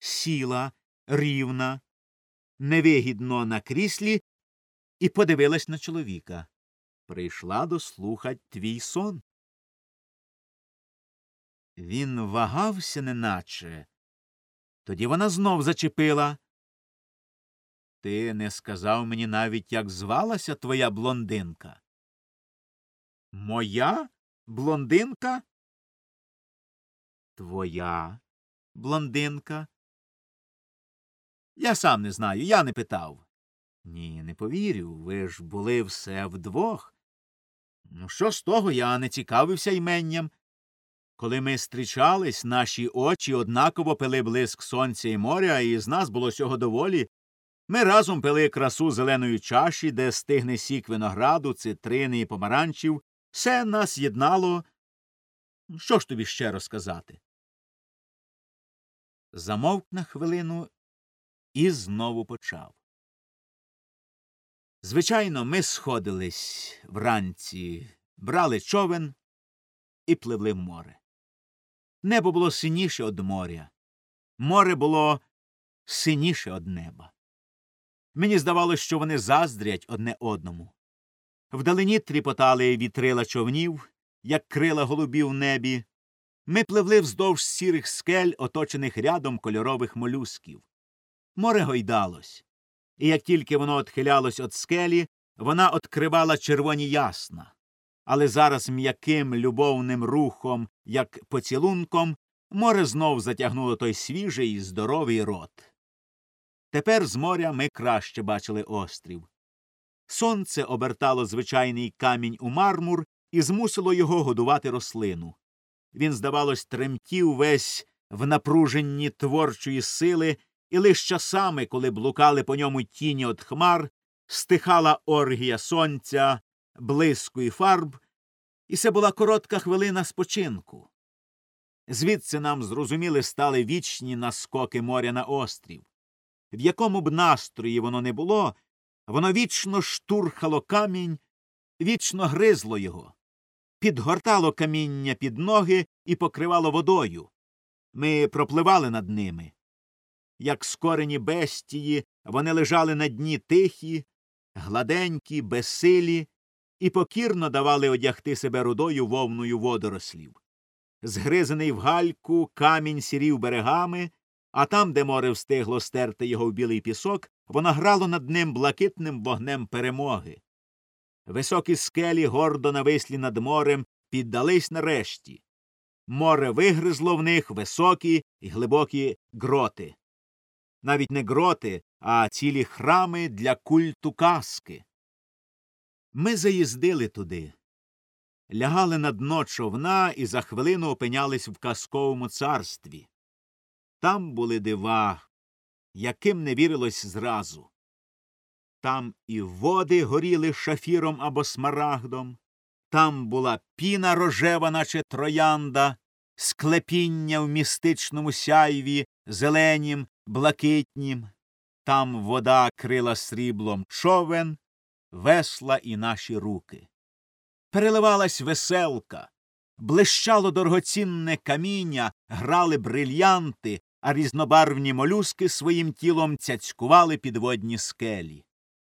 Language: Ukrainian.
сіла рівна, невигідно на кріслі і подивилась на чоловіка. Прийшла дослухать твій сон. Він вагався, неначе. Тоді вона знов зачепила. Ти не сказав мені навіть, як звалася твоя блондинка. Моя блондинка? Твоя блондинка. Я сам не знаю, я не питав. Ні, не повірю. Ви ж були все вдвох. Ну, що з того я не цікавився іменням. Коли ми зустрічались, наші очі однаково пили блиск сонця і моря, і з нас було цього доволі. Ми разом пили красу зеленої чаші, де стигне сік винограду, цитрини і помаранчів. Все нас єднало. Що ж тобі ще розказати? Замовк на хвилину і знову почав. Звичайно, ми сходились вранці, брали човен і пливли в море. Небо було синіше од моря, море було синіше од неба. Мені здавалось, що вони заздрять одне одному. Вдалині тріпотали вітрила човнів, як крила голубів в небі. Ми пливли вздовж сірих скель, оточених рядом кольорових молюсків. Море гойдалось, і як тільки воно отхилялось від скелі, вона откривала червоні ясна. Але зараз м'яким любовним рухом, як поцілунком, море знов затягнуло той свіжий і здоровий рот. Тепер з моря ми краще бачили острів. Сонце обертало звичайний камінь у мармур і змусило його годувати рослину. Він, здавалось, тремтів весь в напруженні творчої сили, і лиш часами, коли блукали по ньому тіні від хмар, стихала оргія сонця, блиску і фарб, і це була коротка хвилина спочинку. Звідси нам зрозуміли стали вічні наскоки моря на острів. В якому б настрої воно не було, воно вічно штурхало камінь, вічно гризло його, підгортало каміння під ноги і покривало водою. Ми пропливали над ними. Як скорені бестії, вони лежали на дні тихі, гладенькі, безсилі, і покірно давали одягти себе рудою вовною водорослів. Згризений в гальку камінь сірів берегами, а там, де море встигло стерти його в білий пісок, воно грало над ним блакитним вогнем перемоги. Високі скелі, гордо навислі над морем, піддались нарешті. Море вигризло в них високі і глибокі гроти. Навіть не гроти, а цілі храми для культу казки. Ми заїздили туди, лягали на дно човна і за хвилину опинялись в казковому царстві. Там були дива, яким не вірилось зразу. Там і води горіли шафіром або смарагдом, там була піна рожева, наче троянда, склепіння в містичному сяйві, зеленім, блакитнім, там вода крила сріблом човен, весла і наші руки. Переливалась веселка, блищало дорогоцінне каміння, грали брильянти, а різнобарвні молюски своїм тілом цяцькували підводні скелі.